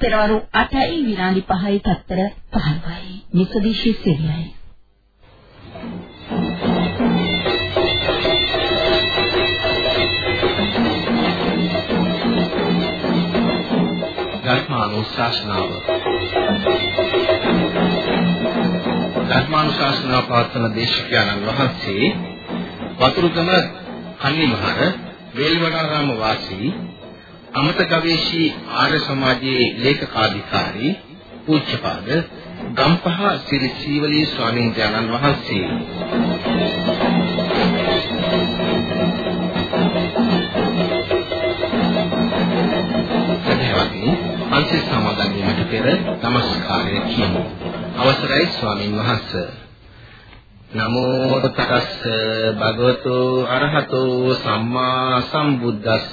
පෙරවරු 8යි විනාඩි 5යි තත්තර 15යි. නිසදිශි සිරියයි. ධර්මානුශාසනාව ධර්මානුශාසනාව පවත්වන දේශකයන්න් වහන්සේ වතුරුගම කන්නිමහර වේල්වනාරාම වාසී අමත ගවේෂී ආර්ය සමාජයේ ලේකකාධිකාරී පූජ්‍යපාද ගම්පහ සිරි සීවලී ස්වාමීන් වහන්සේ. සදහවත්නි අන්සිල් සමාදන් වීමට පෙර নমස්කාරය කියමු. අවසරයි ස්වාමින් වහන්සේ. නමෝ තස්ස භගවතු අරහතෝ සම්මා සම්බුද්දස්ස.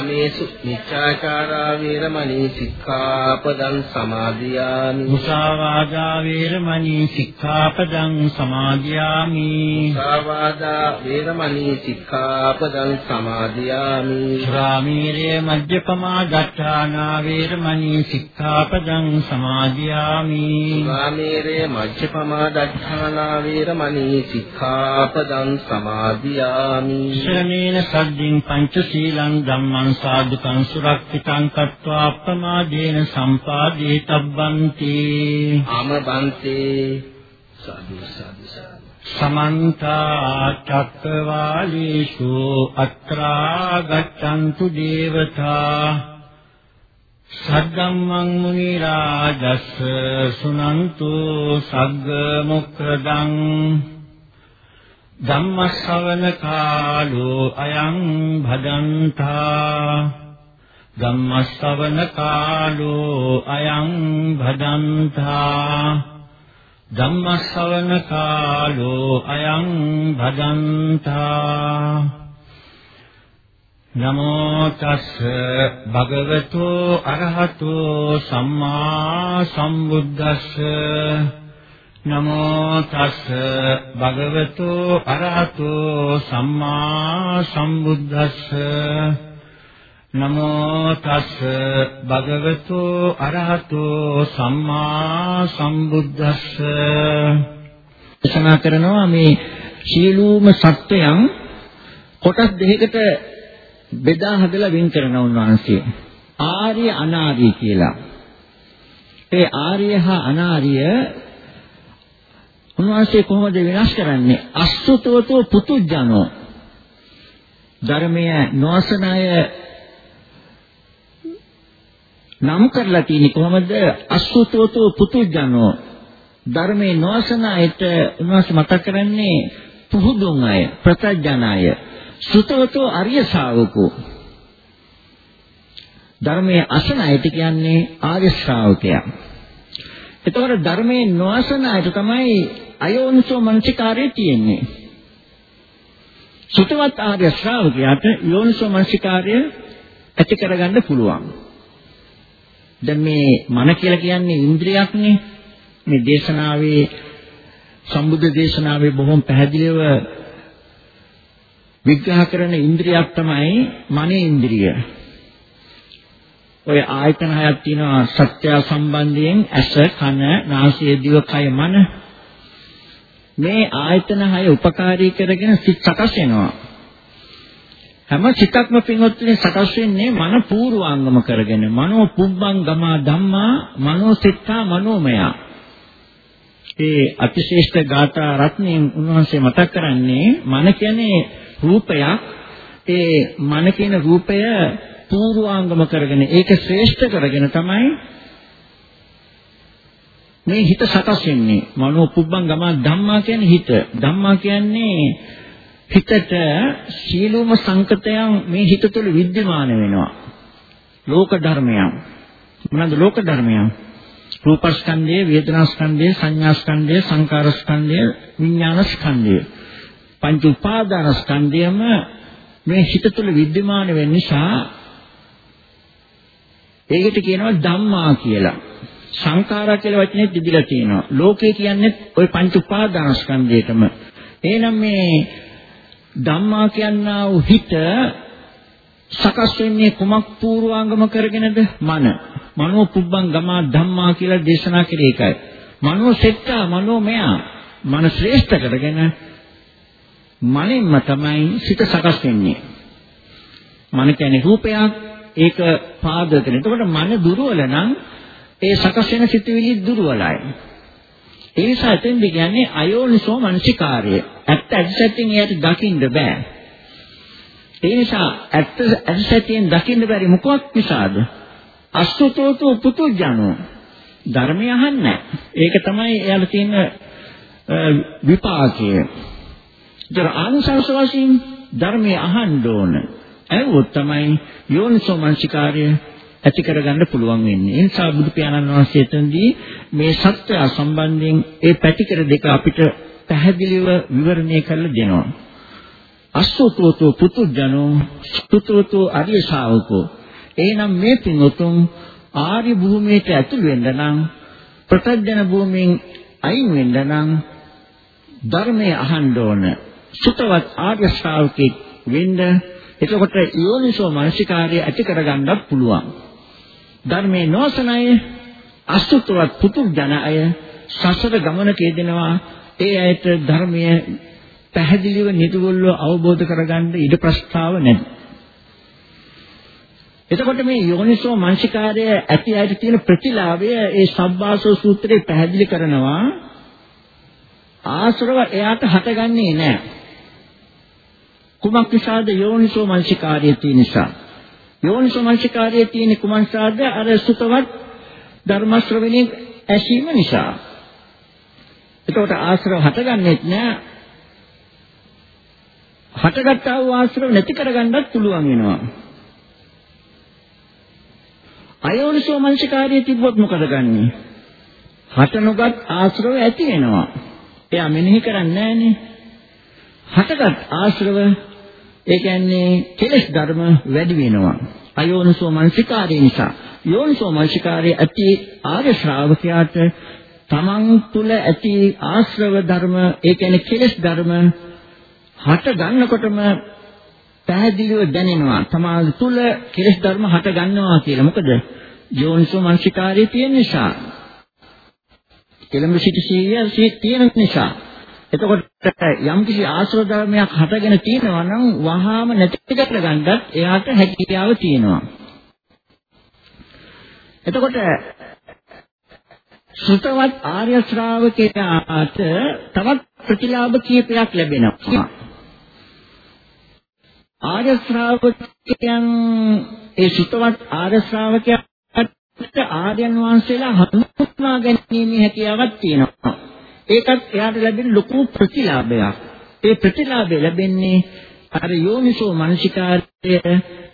කාමේසු මිච්ඡාචාරා වේරමණී සික්ඛාපදං සමාදියාමි. මුසාවාදා වේරමණී සික්ඛාපදං සමාදියාමි. මුසාවාදා වේරමණී සික්ඛාපදං සමාදියාමි. ශ්‍රාමීරේ මජ්ජපමා දත්තානා වේරමණී සික්ඛාපදං සමාදියාමි. ශ්‍රාමීරේ මජ්ජපමා දත්තානා වේරමණී සික්ඛාපදං සමාදියාමි. ශ්‍රමේන සද්දින් පංචශීලං ධම්මං සාදුකං සුරක්ෂිතං කତ୍වා අප්‍රමාදේන සම්පාදේ තබ්බන්ති. අමබන්තේ. සාදු සාදු සමන්ත චක්කවාලේසු අත්‍රා ගච්ඡන්තු දේවතා. සද්දම්මං මුනි රාජස් සුනන්තු සග්ග මොක්ඛදං ධම්මස්සවන කාලෝ අයං භදන්තා ධම්මස්සවන කාලෝ අයං භදන්තා ධම්මස්සවන කාලෝ අයං භදන්තා නමෝ තස් භගවතු අරහතෝ සම්මා සම්බුද්දස්ස නමෝ තස් භගවතු අරහතෝ සම්මා සම්බුද්දස්ස. නමෝ තස් භගවතු අරහතෝ සම්මා සම්බුද්දස්ස. දේශනා කරනවා මේ සීලූම සත්‍යයන් කොටස් දෙකකට බෙදා හදලා වෙන් කරන උන්වහන්සේ. ආර්ය අනාර්ය කියලා. ඒ ආර්ය හා අනාර්ය උන්වහන්සේ කොහොමද විනාශ කරන්නේ? අසුතවතෝ පුතුජනෝ. ධර්මය නොසන අය නම් කරලා තියෙන්නේ කොහොමද? අසුතවතෝ පුතුජනෝ. ධර්මයේ නොසන අයට උන්වහන්සේ මතක් කරන්නේ පුහුදුන් අය, ප්‍රත්‍යඥ අය. සුතවතෝ අරිය ශාවකෝ. ධර්මයේ අසන අයට කියන්නේ ආර්ය ශ්‍රාවකයා. එතකොට ධර්මයේ නොඅසන අයට තමයි අයෝනිසෝ මනසිකාරය තියෙන්නේ. සුතවත් ආර්ය ශ්‍රාවකයාට යෝනිසෝ මනසිකාරය ඇති කරගන්න පුළුවන්. දැන් මේ මන කියලා කියන්නේ ඉන්ද්‍රියක්නේ. මේ දේශනාවේ සම්බුද්ධ දේශනාවේ බොහොම පැහැදිලිව විග්‍රහ කරන ඉන්ද්‍රියක් තමයි මනේ ඉන්ද්‍රිය. ඔය ආයතන හයක් තියෙනවා සත්‍ය සම්බන්ධයෙන් ඇස, කන, නාසය, දිව, කය, මන. මේ ආයතන හය උපකාරී කරගෙන සිත් සකස් වෙනවා. හැම සිතක්ම පින්වත්නි සකස් වෙන්නේ මන පූර්වාංගම කරගෙන. මනෝ පුබ්බං ගමා ධම්මා මනෝ සිතා මනෝමය. ඒ අතිශේෂ්ඨ ගාථා රත්නයෙන් උන්වහන්සේ මතක් කරන්නේ මන කියන්නේ රූපයක්. ඒ මන කියන රූපය පූර්වාංගම කරගෙන ඒක ශ්‍රේෂ්ඨ කරගෙන තමයි මේ හිත සකස් වෙන්නේ මනෝ පුබ්බං ගම ධම්මා කියන්නේ හිත ධම්මා කියන්නේ හිතට සීලෝම සංකතයන් මේ හිත තුළ विद्यमान වෙනවා ලෝක ධර්මයන් මොනවාද ලෝක ධර්මයන් රූපස්කන්ධය වේදනාස්කන්ධය සංඥාස්කන්ධය සංකාරස්කන්ධය විඥානස්කන්ධය පංච උපාදානස්කන්ධයම මේ හිත තුළ विद्यमान වෙන නිසා ඒකට කියනවා ධම්මා කියලා. සංඛාරා කියලා වචනේ තිබිලා තියෙනවා. ලෝකේ කියන්නේ ওই පංච උපාදානස්කන්ධයටම. එහෙනම් මේ ධම්මා කියනා වූ හිත සකස් වෙන්නේ කුමක් පූර්වාංගම කරගෙනද? මන. මනෝ පුබ්බං ගමා ධම්මා කියලා දේශනා කරේ ඒකයි. මනෝ සෙට්ටා මනෝමය මන ශ්‍රේෂ්ඨ කරගෙන මනින්ම තමයි සිත සකස් වෙන්නේ. මන කියන්නේ රූපයක් ඒක පාදක කරන. එතකොට මන දුර්වල නම් ඒ සකස් වෙන සිතුවිලි දුර්වලයි. ඒ නිසා එතෙන්ද කියන්නේ අයෝනිසෝ මනසිකාර්ය. ඇත්ත ඇත්තටින් එයාට දකින්න බෑ. ඒ නිසා ඇත්ත ඇත්තටින් දකින්න බැරි මොකක් නිසාද? අසුතෝතෝ පුතුජනෝ ධර්මය අහන්නේ ඒක තමයි එයාලා තියෙන විපාකය. ඒතර ආනිසංස වශයෙන් ධර්මය අහන්න ඕන. ඇහුවොත් තමයි යෝනිසෝ මනසිකාර්ය ඇති කරගන්න පුළුවන් වෙන්නේ. ඒ නිසා බුදු පියාණන් වහන්සේ එතනදී මේ සත්‍ය සම්බන්ධයෙන් ඒ පැතිකඩ දෙක අපිට පැහැදිලිව විවරණය කරලා දෙනවා. අසෝතෝතෝ පුතුජනෝ පුතුතෝ ආර්ය ශාවකෝ. එහෙනම් මේ පින්වතුන් ආර්ය භූමියට ඇතුල් වෙන්න නම් ප්‍රත්‍යඥ භූමියෙන් අයින් වෙන්න නම් ධර්මය අහන්න ඕන. සුතවත් ආර්ය ශ්‍රාවකෙක් වෙන්න එතකොට යෝනිසෝ මනසිකාර්ය ඇති කරගන්නත් පුළුවන්. ධර්මයේ නොසනය අසුතවත් පුතු ජන අය සසර ගමනක යෙදෙනවා ඒ අයට ධර්මය පැහැදිලිව නිතරම අවබෝධ කරගන්න ඉඩ ප්‍රස්තාව නැහැ. එතකොට මේ යෝනිසෝ මනසිකාර්ය ඇති අයට තියෙන ප්‍රතිලාභය ඒ සබ්බාසෝ සූත්‍රයේ පැහැදිලි කරනවා ආශ්‍රව එයාට හටගන්නේ නැහැ. කුමක් නිසාද යෝනිසෝ මනසිකාර්යය තියෙන නිසා. යෝනිසෝ මනසිකාර්යය තියෙන කුමක් නිසාද? අර සුතවත් ධර්ම ශ්‍රවණේ ඇසීම නිසා. එතකොට ආශ්‍රව හටගන්නෙත් නෑ. හටගත්තා වූ ආශ්‍රව නැති කරගන්නත් පුළුවන් වෙනවා. අයෝනිසෝ මනසිකාර්යය තිබ්බොත් මොකද ගන්නෙ? හට නොගත් ආශ්‍රව ඇති වෙනවා. එයා මෙනෙහි කරන්නේ නැහනේ. හටගත් ආශ්‍රව ඒ කියන්නේ කෙලෙස් ධර්ම වැඩි වෙනවා. අයෝනිසෝ මනසිකාරය නිසා. යෝනිසෝ මනසිකාරයේ ඇති ආර්ය ශ්‍රාවකයාට තමන් තුළ ඇති ආශ්‍රව ධර්ම ඒ කියන්නේ කෙලෙස් ධර්ම හට ගන්නකොටම පැහැදිලිව දැනෙනවා. තමාල් තුළ කෙලෙස් ධර්ම හට ගන්නවා කියලා. මොකද යෝනිසෝ මනසිකාරයේ තියෙන නිසා. කෙලඹ සිටි සීය තියෙන නිසා. එතකොට යම් කිසි ආශ්‍රව ධර්මයක් හටගෙන තියෙනවා නම් වහාම නැති කරගන්නත් එයාට හැකියාව තියෙනවා. එතකොට සුතවත් ආර්ය ශ්‍රාවකයාට තවත් ප්‍රතිලාභ කීපයක් ලැබෙනවා. ආර්ය ශ්‍රාවකයන් ඒ සුතවත් ආර්ය ශ්‍රාවකයාට ආර්යයන් වහන්සේලා හඳුනා ගැනීමේ හැකියාවක් තියෙනවා. ඒකත් එයාට ලැබෙන ලොකු ප්‍රතිලාභයක්. ඒ ප්‍රතිලාභය ලැබෙන්නේ අර යෝනිසෝ මනසිකාර්ය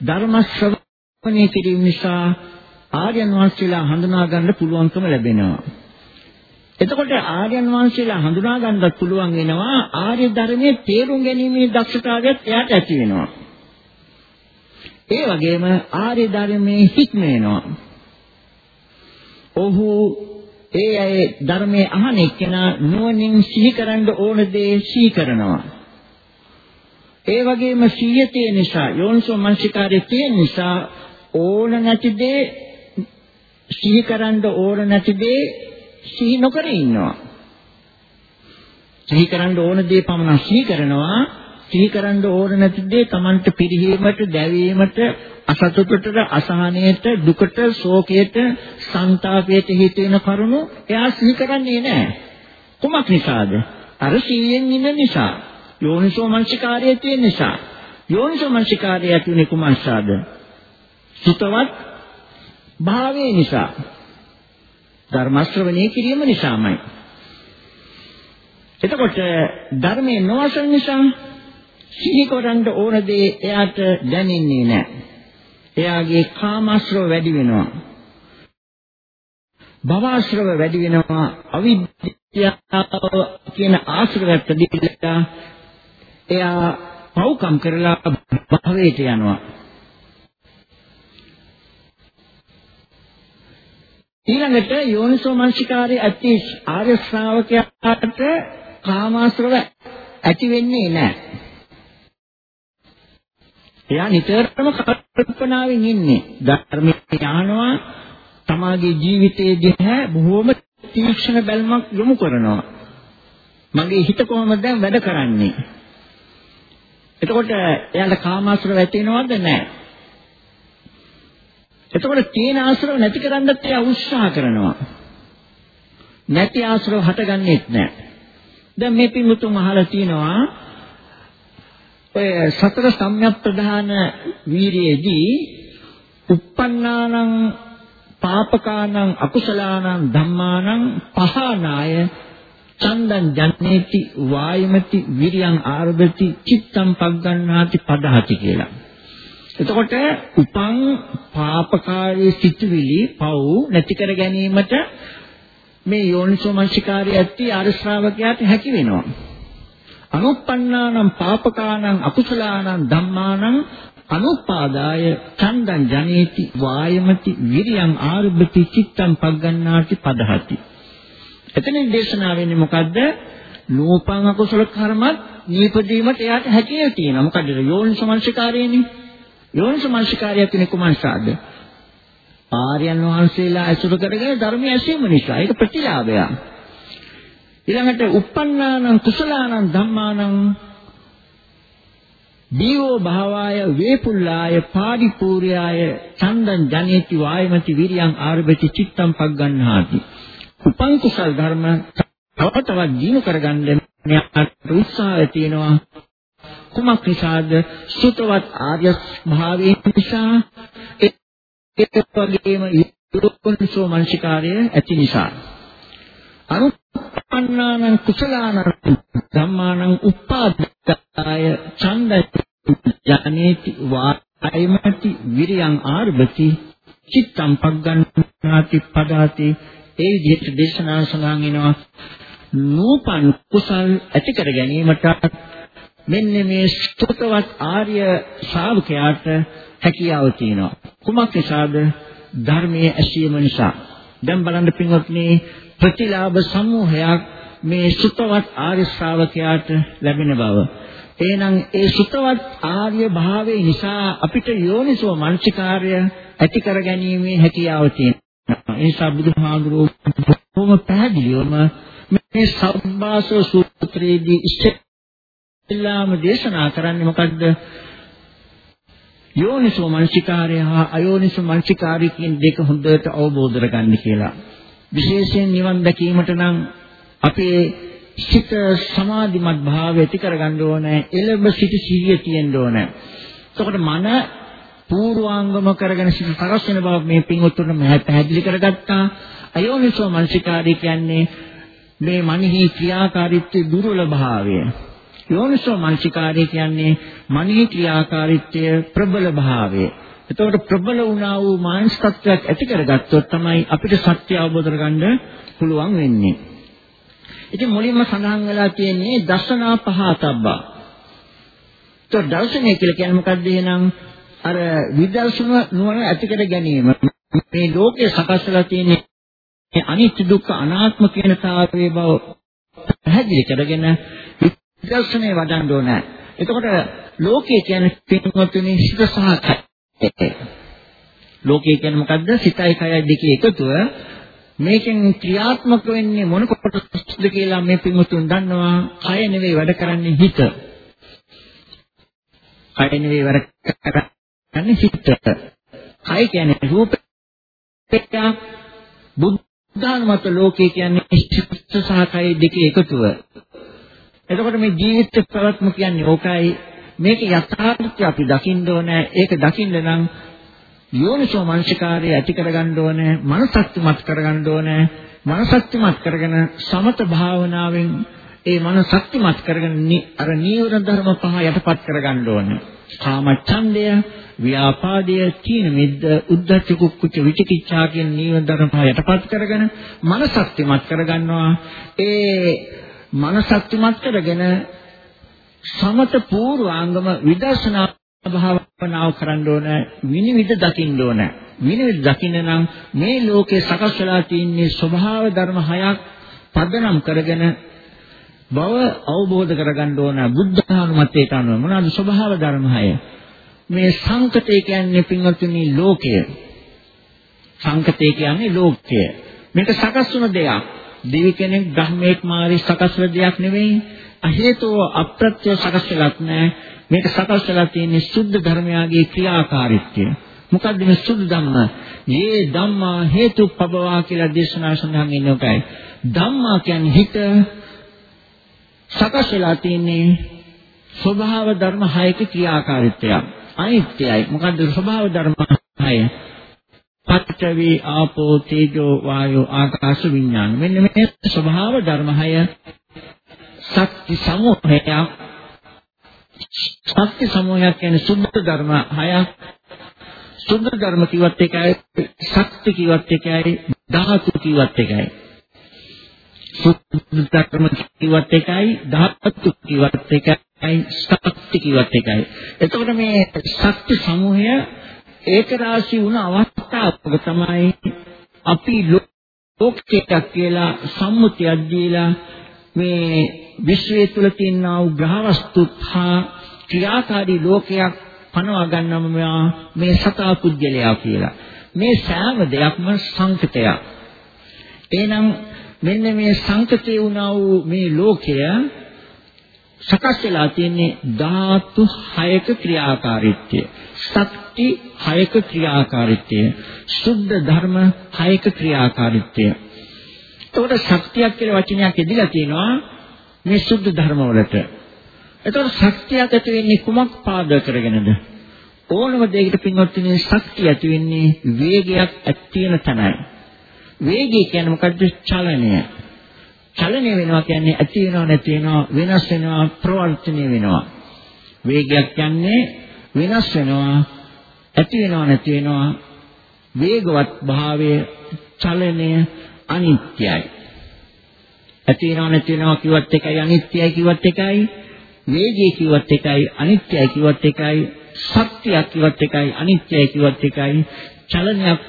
ධර්ම ශ්‍රවණය කිරීම නිසා ආර්යයන් වහන්සේලා හඳුනා ගන්න පුළුවන්කම ලැබෙනවා. එතකොට ආර්යයන් වහන්සේලා හඳුනා ගන්නත් පුළුවන් වෙනවා ආර්ය ධර්මයේ තේරුම් ගැනීමේ දක්ෂතාවයත් එයාට ඇති වෙනවා. ඒ වගේම ආර්ය ධර්මයේ හික්ම වෙනවා. ඔහු ඒ අය ධර්මයේ අහන එක්කෙනා නුවණින් සිහි කරන්න ඕන දේ සිහි කරනවා. ඒ වගේම සිහිය තියෙන නිසා යෝනිසෝ මනසිකාරයේ තියෙන නිසා ඕන නැති දේ සිහි කරන්න ඕන නැති දේ සිහි නොකර ඉන්නවා. සිහි කරන්න ඕන දේ පමණ සිහි කරනවා. සිහි කරන්න ඕන නැති දේ Tamanට පිරිහීමට, දැවීමට, අසතුටට, අසහනයට, දුකට, ශෝකයට, සංతాපයට හේතු වෙන කරුණු එයා සිහි කරන්නේ නැහැ. කුමක් නිසාද? අර සිහියෙන් ඉන්න නිසා. යෝනිසෝ මනසිකාරයේ තියෙන නිසා. යෝනිසෝ මනසිකාරය ඇති වෙන්නේ කුමක්සාද? සුතවත් භාවයේ නිසා. ධර්ම ශ්‍රවණය කිරීම නිසාමයි. එතකොට ධර්මයේ නොවසන නිසා සිහි කරන්න ඕන දේ එයාට දැනෙන්නේ නැහැ. එයාගේ කාමාශ්‍රව වැඩි වෙනවා. භවශ්‍රව වැඩි වෙනවා. අවිද්‍යාව කියන ආශ්‍රවයට දීලා එයා පව්කම් කරලා භවයට යනවා. ඊළඟට යෝනිසෝ මනසිකාරයේ ඇති ආර්ය ශ්‍රාවකයාට කාමාශ්‍රව ඇති වෙන්නේ නැහැ. එයා නිතරම කල්පනාවෙන් ඉන්නේ. ධර්මයේ ඥානවා තමාගේ ජීවිතයේ දිහා බොහොම තීක්ෂණ බැල්මක් යොමු කරනවා. මගේ හිත කොහොමද දැන් වැඩ කරන්නේ? එතකොට එයාට කාමාශ්‍රව ඇති වෙනවද නැහැ? එතකොට තියෙන ආශ්‍රව නැති කරන්නත් එයා උත්සාහ කරනවා. නැති ආශ්‍රව හටගන්නේත් නැහැ. දැන් මේ පින්තුන් අහලා තියෙනවා ඔය සතර සම්‍යක් ප්‍රධාන වීරියේදී uppannānaṁ පාපකානං අකුසලානං ධම්මානං පහනාය චන්දං ජන්නේති වායමති විරියං ආරභති චිත්තං පග්ගණ්ණාති පදහති කියලා. එතකොට උපං පාපකාරී සිතුවිලි පව් නැති කර ගැනීමට මේ යෝනිසෝ මනසිකාරය ඇති ආර ශ්‍රාවකයාට හැකි වෙනවා. අනුප්පන්නානම් පාපකානම් අකුසලානම් ධම්මානම් අනුපාදාය චන්දං ජනේති වායමති විරියං ආරභති චිත්තං පග්ගණ්ණාති පදහති. එතනින් දේශනා වෙන්නේ මොකද්ද? නූපං අකුසල කර්මත් නීපදීමට එයාට හැකියාව තියෙනවා. මොකද යෝනිසමංශකාරයනේ. යෝනිසමංශකාරය කියන්නේ කුමන්සාද? ආර්යයන් වහන්සේලා ඇසුර කරගෙන ධර්මය ඇසීම නිසා. ඒක ප්‍රතිලාභය. ඊළඟට uppannānaṁ කුසලානං ධම්මානං දීවෝ භාවාය වේපුල්ලාය පාරිපූර්යාය චන්දං ජනේති වායමති විරියං ආරභති චිත්තං පග්ගණ්හාති. උපන් කුසල් ධර්ම තව තවත් දිනු කරගන්න මෙයාට උත්සාහය තියෙනවා. කුමක් නිසාද? සුතවත් ආර්ය භාවයෙන් නිසා ඒ වගේම යෝනිසෝ මනසිකාර්ය ඇති නිසා. අනුපන්නානං කුසලානං ධම්මානං උප්පාදාය ඡන්ද ජනේති වායමති විරියං ආරභති චිත්තං පග්ගණ්ණාති පදාති ඒ විදිහට දේශනා සඳහන් වෙනවා නූපන් කුසල් ඇති කර ගැනීමට මෙන්න මේ ස්තුතවත් ආර්ය ශ්‍රාවකයාට හැකියාව තියෙනවා. කුමක් නිසාද? ධර්මයේ ඇසීම නිසා. දැන් බලන්න පින්වත්නි ප්‍රතිලාභ සමූහයක් මේ සුතවත් ආර්ය ශ්‍රාවකයාට ලැබෙන බව. එහෙනම් ඒ සුතවත් ආර්ය භාවයේ නිසා අපිට යෝනිසෝ මනසිකාර්ය ඇති කර ගැනීමේ හැකියාව තියෙනවා. ඒ නිසා බුදුහාමුදුරුවෝ බොහොම පැහැදිලිවම මේ සබ්බාසෝ සූත්‍රයේදී ඉස්සෙල්ලාම දේශනා කරන්නේ මොකද්ද? යෝනිසෝ මනසිකාරය හා අයෝනිසෝ මනසිකාරය කියන දෙක හොඳට අවබෝධ කරගන්න කියලා. විශේෂයෙන් නිවන් දැකීමට නම් අපේ සිත සමාධිමත් භාවය ඇති කරගන්න ඕනේ. එළඹ සිට සිහිය තියෙන්න ඕනේ. එතකොට මන පූර්වාංගම කරගෙන සිට තරස් වෙන බව මේ පින්වත්තුන් මම පැහැදිලි කරගත්තා. අයෝනිසෝ මනසිකාරය කියන්නේ මේ මනෙහි ක්‍රියාකාරීත්වයේ දුර්වල භාවය. යෝනිසෝ මනසිකාරය කියන්නේ මනෙහි ක්‍රියාකාරීත්වය ප්‍රබල භාවය. එතකොට ප්‍රබල වුණා වූ මානසිකත්වයක් ඇති කරගත්තොත් තමයි අපිට සත්‍ය අවබෝධ කරගන්න පුළුවන් වෙන්නේ. ඉතින් මුලින්ම සඳහන් වෙලා තියෙන්නේ දර්ශනා පහතබ්බා. તો දර්ශනය කියලා කියන්නේ මොකක්ද එහෙනම් අර විදර්ශන නුවණ ඇති කර ගැනීම. මේ ලෝකේ සකස් වෙලා තියෙන්නේ අනිත්‍ය දුක්ඛ අනාත්ම කියන තාවයේ බව පැහැදිලි කරගෙන විදර්ශනේ වඩන්න ඕන. එතකොට ලෝකයේ කියන්නේ පිටුමතුනේ සිත සහ කය. ලෝකයේ කියන්නේ මොකද්ද? සිතයි කයයි දෙකේ එකතුව. මේකෙන් ක්‍රියාත්මක වෙන්නේ මොන කොටසද කියලා මේ පිටුතුන් දන්නවා. කය නෙවෙයි වැඩ කරන්නේ හිත. කය නෙවෙයි වැඩ කරන්නේ හිත. කය කියන්නේ රූපය. බුද්ධානුමත ලෝකයේ කියන්නේ සිත සහ කය දෙකේ එකතුව. එතකොට මේ ජීවිත ප්‍රවත්ම කියන්නේ ඕකයි මේක යථාර්ථය අපි දකින්න ඕනේ. ඒක දකින්න නම් යෝනිසෝ මනසිකාරය ඇති කරගන්න ඕනේ. මනසක්තිමත් කරගන්න ඕනේ. මනසක්තිමත් කරගෙන සමත භාවනාවෙන් ඒ මනසක්තිමත් කරගෙන අර නීවර ධර්ම පහ යටපත් කරගන්න ඕනේ. කාමච්ඡන්දය, ව්‍යාපාදය, තීන මිද්ද, උද්ධච්ච කුක්කුච්ච විචිකිච්ඡා කියන නීවර ධර්ම පහ යටපත් කරගෙන මනසක්තිමත් කරගන්නවා. ඒ මනසක්තිමත් කරගෙන සමත පූර්වාංගම විදර්ශනා භාවනාව කරන්න ඕන විනිවිද දකින්න ඕන. විනිවිද දකින්න නම් මේ ලෝකේ සකස් වෙලා තියෙන ස්වභාව ධර්ම හයක් පදනම් කරගෙන බව අවබෝධ කරගන්න ඕන. බුද්ධානුමතයට අනුව. මොනවාද ස්වභාව ධර්ම හය? මේ සංකතය කියන්නේ පින්වත්නි ලෝකය. සංකතය කියන්නේ ලෝකය. මේක සකස් වුණ දෙයක්. දෙවි කෙනෙක් ධර්මයක් මාරි සකස් වෙන දෙයක් නෙවෙයි. අහේතෝ අප්‍රත්‍ය සකස් වෙලක් නැහැ. මේක සකස් වෙලා තියෙන්නේ සුද්ධ ධර්මයාගේ ක්‍රියාකාරීත්වය. මොකද්ද මේ සුද්ධ ධම්ම? මේ ධම්මා හේතුපබවා කියලා දේශනා සඳහන් ඉන්නේ උකයි. ධම්මා කියන්නේ හිත සකස් වෙලා තියෙන්නේ ස්වභාව ධර්ම හයක ක්‍රියාකාරීත්වයක්. අනිත්‍යයි. මොකද්ද ස්වභාව ධර්ම හය? පඨවි ආපෝ තේජෝ වායෝ ආකාශ විඥාන. මෙන්න මේ ස්වභාව ධර්ම හය ශක්ති සමූහයක් ශක්ති සමූහයක් කියන්නේ සුද්ධ ධර්ම හයක්. සුද්ධ ධර්ම කිව්වත් එකයි ශක්ති කිව්වත් එකයි ධාතු කිව්වත් එකයි සුද්ධ ධර්ම කිව්වත් එකයි ධාතු කිව්වත් එකයි ශක්ති කිව්වත් එකයි එතකොට මේ ශක්ති සමූහය ඒක රාශී වුණ අවස්ථාවක තමයි අපි ලෝකයක් කියලා සම්මුතියක් දීලා මේ විශ්වය තුල තියෙනා වූ ග්‍රහවස්තුත් හා ක්‍රියාකාරී ලෝකයක් පනවා ගන්නම මේ සතා පුද්ගලයා කියලා. මේ සෑම දෙයක්ම සංකතයක්. එහෙනම් මෙන්න මේ සංකතේ වුණා වූ මේ ලෝකය සකස් වෙලා තියෙන්නේ ධාතු 6ක ක්‍රියාකාරීත්වය. ශක්ති 6ක ක්‍රියාකාරීත්වය. සුද්ධ ධර්ම 6ක ක්‍රියාකාරීත්වය. එතකොට ශක්තියක් කියලා වචනයක් එදිලා තියෙනවා මේ සුද්ධ ධර්ම වලට. එතකොට ශක්තියක් ඇති වෙන්නේ කුමක් පාදක කරගෙනද? ඕනම දෙයකට පින්වත්නි ශක්තිය ඇති වෙන්නේ වේගයක් ඇති වෙන තැනයි. වේගය කියන්නේ මොකද්ද? චලනය. චලනය වෙනවා කියන්නේ ඇති වෙනව නැති වෙනව වෙනස් වෙනවා ප්‍රවර්තනය වෙනවා. වේගයක් කියන්නේ වෙනස් වෙනවා ඇති වෙනව නැති වෙනවා වේගවත් භාවය චලනය අනිත්‍යයි. ඇති වෙනව නැති වෙනවා කිව්වත් එකයි අනිත්‍යයි කිව්වත් එකයි වේගය කිව්වත් එකයි අනිත්‍යයි කිව්වත් එකයි ශක්තියක් කිව්වත් එකයි අනිත්‍යයි කිව්වත් එකයි චලනයක්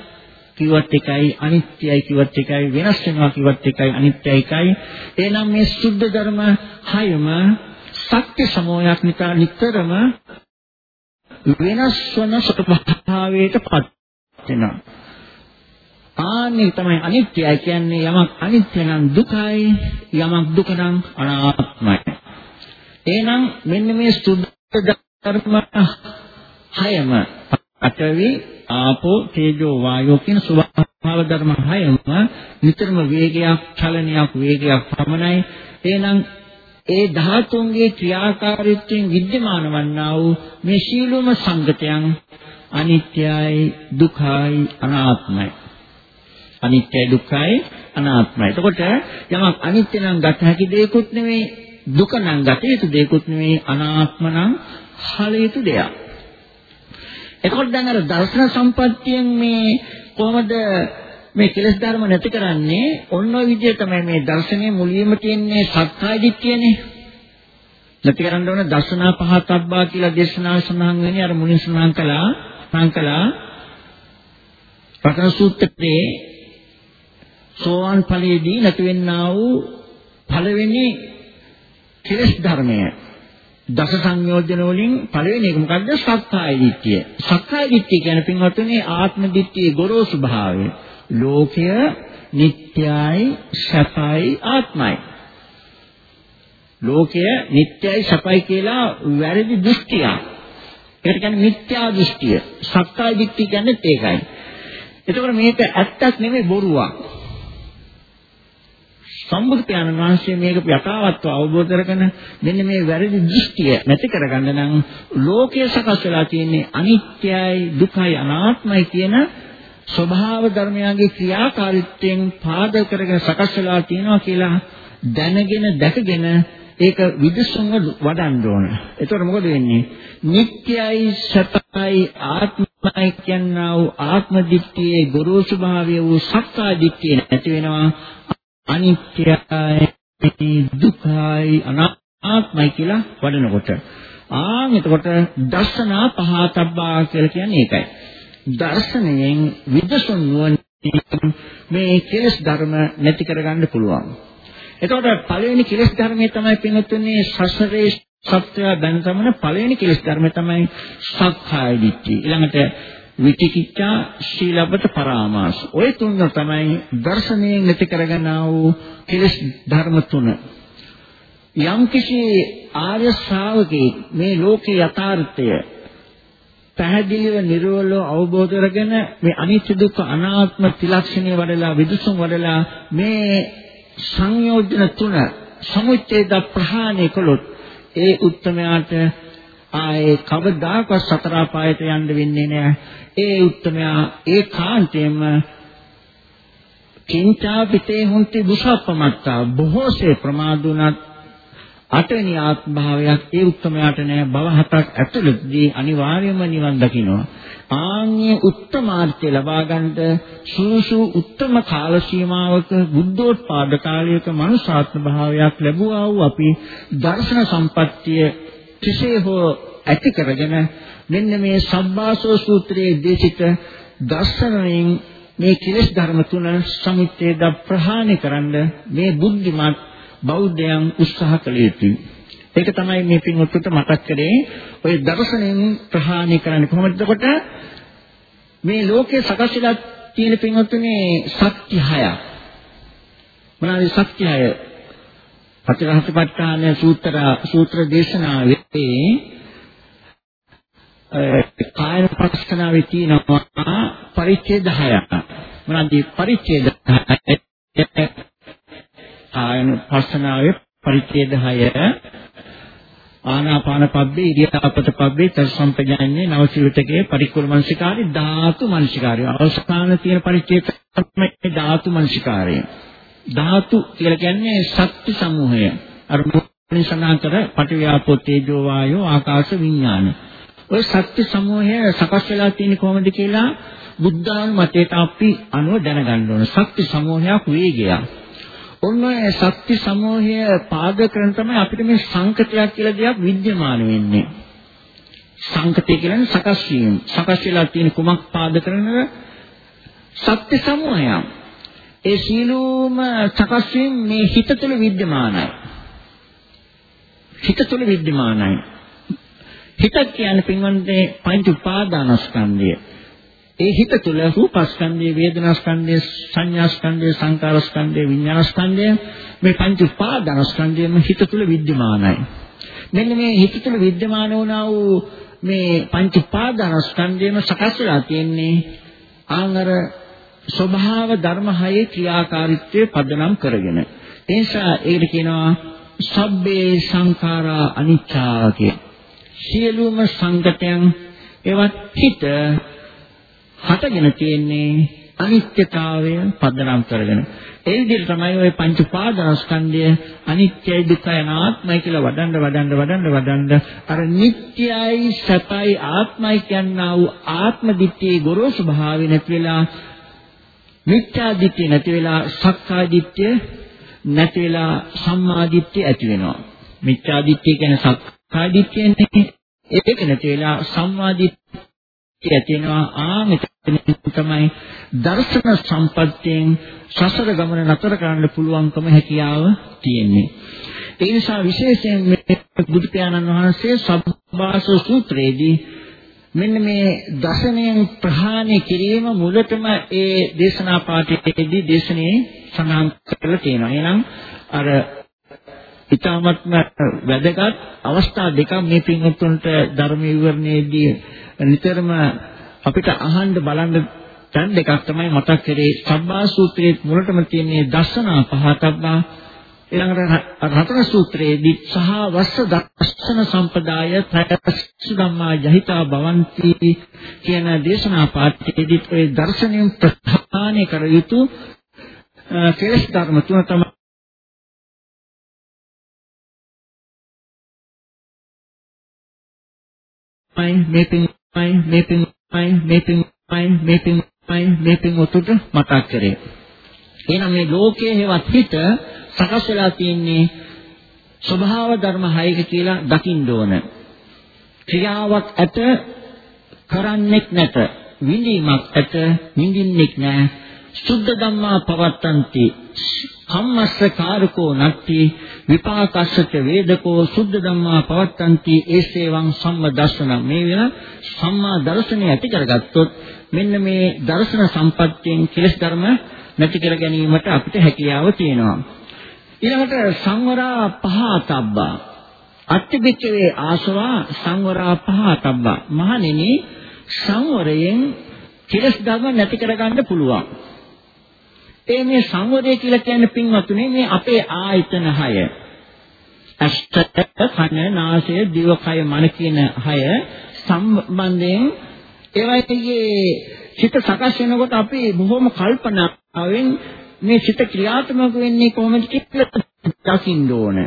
කිව්වත් එකයි අනිත්‍යයි කිව්වත් එකයි වෙනස් වෙනවා කිව්වත් එකයි අනිත්‍යයි එකයි එහෙනම් මේ සුද්ධ ධර්ම හයම සත්‍ය සමෝයක් නිකා නිතරම වෙනස් වන ස්වභාවයට පත් වෙනවා ආන්නේ තමයි අනිත්‍යයි කියන්නේ යමක් අනිත්‍ය නම් දුකයි යමක් දුක නම් අනාත්මයි. එහෙනම් මෙන්න මේ සුද්ධ ධර්ම හයම අටවි ආපෝ තේජෝ වායෝ කියන ස්වභාව ධර්ම හයම නිතරම වේගයක් චලනයක් වේගයක් පමණයි. එහෙනම් ඒ ධාතුන්ගේ ක්‍රියාකාරීත්වයෙන් විද්‍යමාන වන්නා වූ මේ සීලොම සංගතයන් අනිත්‍යයි දුකයි අනාත්මයි. අනිත්‍යයි දුක්ඛයි අනාත්මයි. එතකොට යමක් අනිත්‍ය නම් ගත හැකි දෙයක්ුත් නෙවෙයි දුක නම් ගත යුතු දෙයක්ුත් නෙවෙයි අනාත්ම නම් හල යුතු දෙයක්. එතකොට දැන් අර දර්ශන සම්පත්තියෙන් මේ කොහොමද මේ කෙලෙස් ධර්ම නැති කරන්නේ ඔන්න ඔය විදිහ තමයි මේ දර්ශනයේ මුලින්ම තියෙන්නේ සක්කාය දිට්ඨියනේ. නැති කරන්න ඕන දර්ශනා පහතබ්බා කියලා දේශනාව සඳහන් වෙන්නේ අර මුලින් සඳහන් කළා සංකලා ප්‍රකරණ සූත්‍රයේ සෝවාන් ඵලයේදී නැතිවෙන්නා වූ පළවෙනි කෙලෙස් ධර්මය දස සංයෝජන වලින් පළවෙනි එක මොකද්ද සක්කාය දිට්ඨිය. සක්කාය දිට්ඨිය කියන්නේ පින්වත්නි ආත්ම දිට්ඨියේ ගොරෝසු භාවය. ලෝකය නිට්ටයයි සැපයි ආත්මයි. ලෝකය නිට්ටයයි සැපයි කියලා වැරදි දෘෂ්ටියක්. ඒකට කියන්නේ මිත්‍යා දෘෂ්ටිය. සක්කාය දිට්ඨිය කියන්නේ ඒකයි. එතකොට මේක ඇත්තක් නෙමෙයි බොරුවක්. සම්බුදු පියාණන් වහන්සේ මේක යථාවත්ව අවබෝධ කරගෙන මෙන්න මේ වැරදි දෘෂ්ටිය නැති කරගන්න නම් ලෝකයේ සකස් වෙලා තියෙන්නේ අනිත්‍යයි දුකයි අනාත්මයි කියන ස්වභාව ධර්මයන්ගේ ක්‍රියාකාරීත්වයෙන් පාදක කරගෙන සකස් වෙලා තියෙනවා කියලා දැනගෙන දැකගෙන ඒක විදසුන්ව වඩන්න ඕන. එතකොට මොකද වෙන්නේ? නිට්ටයයි සතයි ආත්මයි කියනා වූ ආත්ම දිට්ඨියේ ගොරෝසු භාවය වූ සක්කා දිට්ඨිය නැති වෙනවා. අනිත්‍යයි දුකයි අනාත්මයි කියලා වඩනකොට ආන් එතකොට දර්ශනා පහතබ්බා කියලා කියන්නේ ඒකයි. දර්ශනයෙන් විදසුන් නුවණින් මේ කෙලෙස් ධර්ම නැති කරගන්න පුළුවන්. එතකොට පළවෙනි කෙලෙස් ධර්මයේ තමයි පින්තුනේ සසරේ සත්‍ය දැන තමන පළවෙනි කෙලෙස් ධර්මය තමයි සක්කාය දිට්ඨිය. ඊළඟට විචිකිච්ඡා ශීලබ්බත පරාමාස. ඔය තුන තමයි දර්ශනයෙන් නැති කරගන්නා වූ කෙලෙස් ධර්ම තුන. යම්කිසි ආර්ය ශ්‍රාවකේ මේ ලෝකේ යථාර්ථය පැහැදිලිව නිර්වලව අවබෝධ කරගෙන මේ අනිත්‍ය දුක්ඛ අනාත්ම ත්‍රිලක්ෂණය වඩලා විදුසුම් වඩලා මේ සංයෝජන තුන සමුච්ඡේද ප්‍රහාණය කළොත් ඒ උත්තරමයාට ආයේ කවදාකවත් සතර පායට යන්න වෙන්නේ නැහැ. ඒ උත්තරමයා ඒකාන්තයෙන්ම කිංචා පිටේ හොන්ති දුසප්පමත්තා බොහෝසේ ප්‍රමාදුණත් අටවෙනි ආත්ම භාවයක් ඒ උත්තරමයාට නෑ භව හතක් ඇතුළතදී අනිවාර්යයෙන්ම නිවන් දකින්නවා. ආන්‍ය උත්තමාර්ථය ලබා ගන්නට සුසු උත්තම කාල සීමාවක බුද්ධෝත්පාද කාලයක මනුෂ්‍යාත්ම භාවයක් ලැබුවා වූ අපි දර්ශන සම්පත්තිය කෙසේ හෝ ඇති කරගෙන මෙන්න මේ සබ්බාසෝ සූත්‍රයේ දේශිත දර්ශනයෙන් මේ කිලස් ධර්ම තුන සමිච්ඡේද ප්‍රහාණය කරන්න මේ බුද්ධිමත් බෞද්ධයන් උත්සාහ කළ යුතුයි. ඒක තමයි මේ පින්වත්තුන්ට මතක් කරේ ඔය දර්ශනයෙන් ප්‍රහාණය කරන්නේ කොහොමද එතකොට මේ ලෝකේ සකස් වෙලා තියෙන පින්වත්තුනේ සත්‍ය හයක්. මොනවාද සත්‍ය හය? පටිඝාතපට්ඨාන සූත්‍ර සූත්‍ර දේශනාවේ කායන පස්සනාවේ තියෙනවා පරිච්ඡේද 10ක්. මොනවාද පරිච්ඡේද 10? කායන පස්සනාවේ පරිච්ඡේද 6 ආනාපාන පබ්බේ ඉරියාපත පබ්බේ තත්සම්පජාන්නේ නවසිවිතකේ පරිකුල මනසිකාරي ධාතු මනසිකාරය අවස්ථාන තියෙන පරිච්ඡේද තමයි ධාතු මනසිකාරය ධාතු කියලා කියන්නේ ශක්ති සමූහය. අර මොහොතේ සඳහන් කර පටිවිආපෝ තේජෝ වායෝ ආකාශ විඥාන. ওই ශක්ති සමූහය සකස් වෙලා තියෙන්නේ කොහොමද කියලා බුද්ධාන් මතයට අපි අනුව දැනගන්න ඕන. ශක්ති සමූහයක් වේගයක්. ඔන්න ඔය ශක්ති සමූහය පාදක කරන තමයි අපිට මේ සංකතයක් කියලා දෙයක් විද්‍යමාන වෙන්නේ. සංකතය කියන්නේ සකස් වීම. සකස් වෙලා තියෙන කුමක් පාදක කරනද? ශක්ති සමූහයක්. ඒ සියලුම සකස් මේ හිත තුළ विद्यමානයි. හිත තුළ विद्यමානයි. හිත කියන්නේ පින්වන්තේ පංච උපාදානස්කන්ධය. ඒ හිත තුළ රූපස්කන්ධය, වේදනාස්කන්ධය, සංඥාස්කන්ධය, සංකාරස්කන්ධය, විඤ්ඤාණස්කන්ධය මේ පංච උපාදානස්කන්ධයම හිත තුළ विद्यමානයි. මෙන්න මේ හිත තුළ विद्यමාන වුණා වූ මේ පංච උපාදානස්කන්ධයම සකස් වෙලා තියෙන්නේ ආංගර ස්වභාව ධර්ම හයේ ක්‍රියාකාරීත්වය පදනම් කරගෙන. ඒ නිසා ඒකට කියනවා සබ්බේ සංඛාරා අනිච්චා කිය. සියලුම සංගතයන් ඒවත් හිත හටගෙන තියෙන්නේ අනිත්‍යතාවය පදනම් කරගෙන. ඒ විදිහට තමයි ওই පංච උපාදානස්කන්ධය අනිත්‍යයි දුකයි අනාත්මයි කියලා වඩන්න වඩන්න වඩන්න වඩන්න අර නිට්ටයයි සතයි ආත්මයි කියනා වූ ආත්ම දිට්ඨියේ ගොරෝසු භාවය නැති වෙලා මිත්‍යා දිට්ඨිය නැති වෙලා සක්කාය දිට්ඨිය නැති වෙලා සම්මා දිට්ඨිය ඇති වෙනවා. මිත්‍යා දිට්ඨිය කියන්නේ සක්කාය දිට්ඨියනේ. ඒක නැති වෙලා සම්මා දිට්ඨිය ඇති වෙනවා. ආ මෙතන තමයි දර්ශන සම්පත්තියෙන් සසර ගමන නතර කරන්න පුළුවන්කම හැකියාව තියෙන්නේ. ඒ නිසා විශේෂයෙන් මේ බුදු පියාණන් වහන්සේ සබ්බාස සූත්‍රයේදී මෙන්න මේ දසනයෙන් ප්‍රහාණය කිරීම මුලටම ඒ දේශනා පාඨයේදී දේශනේ සඳහන් කරලා තියෙනවා. එහෙනම් අර ඊටමත්ම වැදගත් අවස්ථා දෙකක් මේ පින්වත්තුන්ට ධර්ම විවරණයේදී නිතරම අපිට අහන්න බලන්න දැන් දෙකක් තමයි මතක් කරේ සබ්බා සූත්‍රයේ මුලටම තියෙන දර්ශනා පහතබ්බා ඊළඟට රතන සූත්‍රයේදී සහ වස්ස දර්ශන සම්පදාය ත්‍රිසු ධම්මා යහිතා භවಂತಿ කියන දේශනා පාඨයේදී ඒ දර්ශනයෙන් ප්‍රධානය කර යුතු කෙලස් ධර්ම තුන තමයි මේ පින් මේ පින් මේ පින් මේ පින් මේ පින් උතුට මතක් කරේ. එහෙනම් මේ ලෝකයේ හේවත් හිත සකස් වෙලා තියෙන්නේ ස්වභාව ධර්ම හයක කියලා දකින්න ඕන. ක්‍රියාවක් ඇත කරන්නෙක් නැත. විඳීමක් ඇත විඳින්නෙක් නැහැ. සුද්ධ ධම්මා පවත්තන්ති කම්මස්ස කාරකෝ නත්ති විපාකස්සච වේදකෝ සුද්ධ ධම්මා පවත්තන්ති ඒසේවං සම්මදර්ශන මේ වෙන සම්මා දර්ශනය ඇති කරගත්තොත් මෙන්න මේ දර්ශන සම්පත්තියෙන් කෙලස් ධර්ම නැති කර ගැනීමට අපිට හැකියාව තියෙනවා ඊළඟට සංවරා පහතබ්බා. අත්‍යබිච්චවේ ආසවා සංවරා පහතබ්බා. මහණෙනි සංවරයෙන් කෙලස් ධර්ම නැති කරගන්න පුළුවන්. ඒ මේ සංවරය කියලා කියන්නේ පින්වත්තුනේ මේ අපේ ආයතන 6 අෂ්ට කන නාසය දිව කය මන කියන 6 සම්බන්ධයෙන් ඒවයිගේ චිත්ත සකස් වෙනකොට අපි බොහොම කල්පනාවෙන් මේ චිත්ත ක්‍රියාත්මක වෙන්නේ කොහොමද කියලා දකින්න ඕන.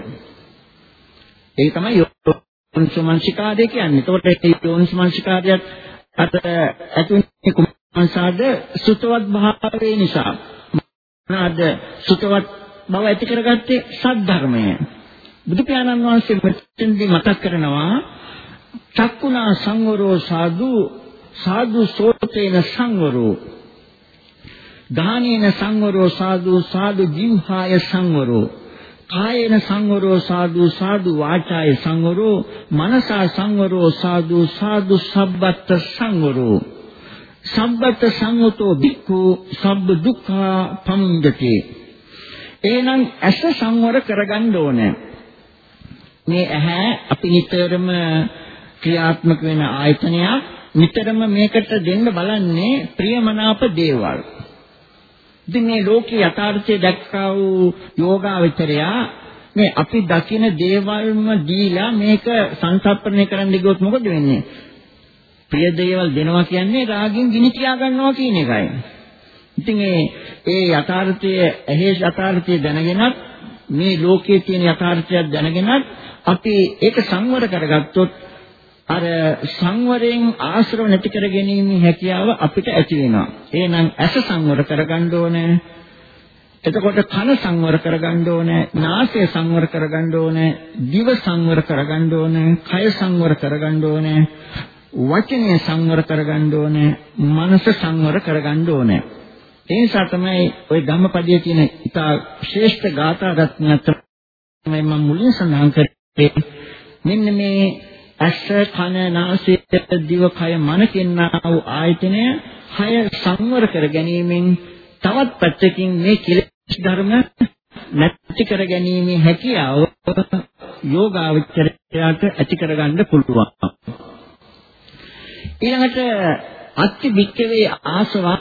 ඒක තමයි යෝනිසමංසිකාරය කියන්නේ. එතකොට ඒ යෝනිසමංසිකාරයත් අත ඇතුලේ කුමංසාද සුතවත් භාවයේ නිසා. මොනවාද සුතවත් බව ඇති කරගත්තේ සද්ධර්මය. බුදු පියාණන් වහන්සේ මෙතෙන්දී මතක් කරනවා චක්කුණා සංවරෝ සාදු සාදු සෝතේන සංවරෝ දානේන සංවරෝ සාදු සාදු ජීවහාය සංවරෝ. කායේන සංවරෝ සාදු සාදු වාචාය සංවරෝ. මනසා සංවරෝ සාදු සාදු සබ්බත් සංවරෝ. සබ්බත් සංවතෝ බික්ඛු සබ්බ දුක්ඛා පමුඤ්ජති එහෙනම් ඇස සංවර කරගන්න ඕනේ. මේ ඇහැ අපි නිතරම ක්‍රියාත්මක වෙන ආයතනයක්. නිතරම මේකට දෙන්න බලන්නේ ප්‍රියමනාප දේවල්. ඉතින් මේ ලෝකේ යථාර්ථය දැක්කා වූ යෝගාවචරයා මේ අපි දකින දේවල්ම දීලා මේක සංසප්පණය කරන්න ගියොත් මොකද වෙන්නේ? ප්‍රිය දේවල් දෙනවා කියන්නේ රාගින් ගිනි තියා ගන්නවා කියන එකයි. ඉතින් ඒ ඒ යථාර්ථය ඇහි යථාර්ථය දැනගෙනත් මේ ලෝකයේ තියෙන යථාර්ථයක් දැනගෙනත් අපි ඒක සංවර කරගත්තොත් අර සංවරයෙන් ආශ්‍රව නැති කර ගැනීමේ හැකියාව අපිට ඇති වෙනවා. එහෙනම් ඇස සංවර කරගන්න ඕනේ. එතකොට කන සංවර කරගන්න ඕනේ, නාසය සංවර කරගන්න ඕනේ, දිව සංවර කරගන්න ඕනේ, කය සංවර කරගන්න ඕනේ, වචනය සංවර කරගන්න ඕනේ, මනස සංවර කරගන්න ඕනේ. ඒ නිසා තමයි ওই ධම්මපදයේ තියෙන ඉතා ශ්‍රේෂ්ඨ ගාථා රත්නය තමයි මම මුලින් සඳහන් කරේ. මෙන්න මේ ඇස කන නාසය දිව කය මන කියනා වූ ආයතනය හය සංවර කර ගැනීමෙන් තවත් පැත්තකින් මේ කෙලෙස් ධර්ම නැති කර ගැනීමේ හැකියාව යෝගාවචරයට ඇති කරගන්න පුළුවන්. ඊළඟට අත්ති වික්කවේ ආසවා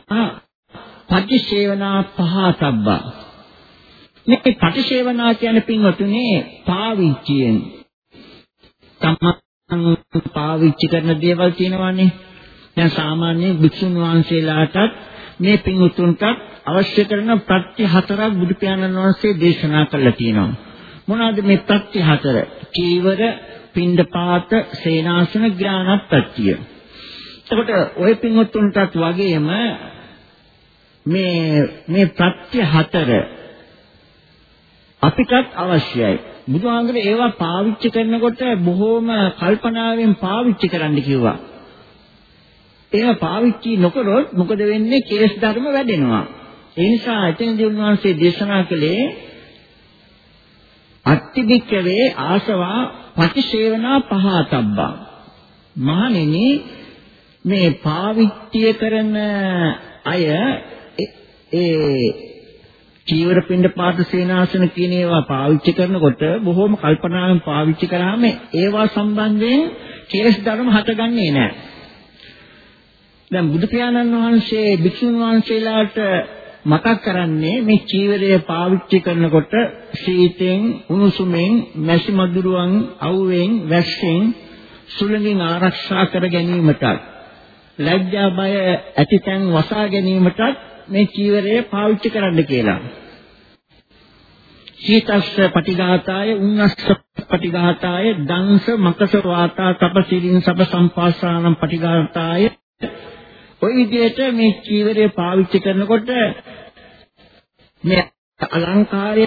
පටිසේවනා පහතබ්බා මේ පටිසේවනා කියන්නේ පින්වතුනේ පාවිච්චියෙන් තම පාවිච්චි කරන දේවල් තියෙනවානේ. දැන් සාමාන්‍ය භික්ෂුන් වහන්සේලාටත් මේ පින් උතුම්ටත් අවශ්‍ය කරන ප්‍රත්‍ය හතරක් බුදු පියාණන් වහන්සේ දේශනා කළා තියෙනවා. මොනවාද මේ ප්‍රත්‍ය හතර? චීවර, පින්ඩපාත, සේනාසන, ඥානප්‍රත්‍ය. එතකොට ওই පින් උතුම්ටත් වගේම මේ මේ ප්‍රත්‍ය හතර අපිටත් අවශ්‍යයි. බුදුහාමුදුරේ ඒවා පාවිච්චි කරනකොට බොහෝම කල්පනාවෙන් පාවිච්චි කරන්න කිව්වා. ඒවා පාවිච්චි නොකරොත් මොකද වෙන්නේ? කේස් ධර්ම වැඩෙනවා. ඒ නිසා එතනදී උන්වහන්සේ දේශනා කළේ අත්තිබික්කවේ ආසවා පටිසේවනා පහතබ්බා. මහණෙනි මේ පාවිච්චි කරන අය ඒ චීවර පින්ඩ පාත සේනාසන කියන ඒවා පාවිච්චි කරනකොට බොහෝම කල්පනාවෙන් පාවිච්චි කරාම ඒවා සම්බන්ධයෙන් කෙලස් ධර්ම හටගන්නේ නැහැ. දැන් බුදු පියාණන් වහන්සේ භික්ෂුන් වහන්සේලාට මතක් කරන්නේ මේ චීවරය පාවිච්චි කරනකොට සීතෙන් උණුසුමෙන් මැසි මදුරුවන් අවුවෙන් වැස්සෙන් සුළඟින් ආරක්ෂා කර ගැනීමටත් ලැජ්ජා බය ඇතිතෙන් වසා ගැනීමටත් මේ චීවරය පාවිච්චි කරන්න කියලා. සීතස්ස පටිඝාතාය උන්නස්ස පටිඝාතාය දංශ මකස වාතා තපසිරින් සබ සම්පාසානම් පටිඝාතාය ওই විදිහට මේ චීවරය පාවිච්චි කරනකොට මේ අලංකාරය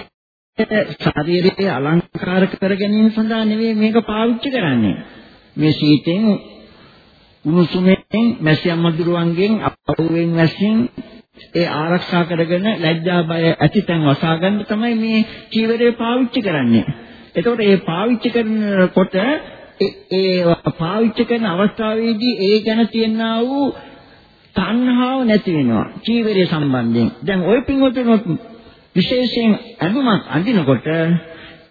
ශරීරයේ අලංකාර කර ගැනීම සඳහා නෙවෙයි මේක පාවිච්චි කරන්නේ. මේ සීතෙන් උණුසුමෙන් මැසියම් මදුරුවන්ගෙන් අපවෙන් වැසින් ඒ ආරක්ෂා කරගෙන ලැජ්ජා බය ඇතිතෙන් වසා ගන්න තමයි මේ චීවරය පාවිච්චි කරන්නේ. එතකොට මේ පාවිච්චි කරනකොට ඒ පාවිච්චි කරන අවස්ථාවේදී ඒ ගැන තියෙනා වූ තණ්හාව නැති වෙනවා චීවරය සම්බන්ධයෙන්. දැන් ওই පින්වතුනොත් විශේෂයෙන් අඳුමක් අඳිනකොට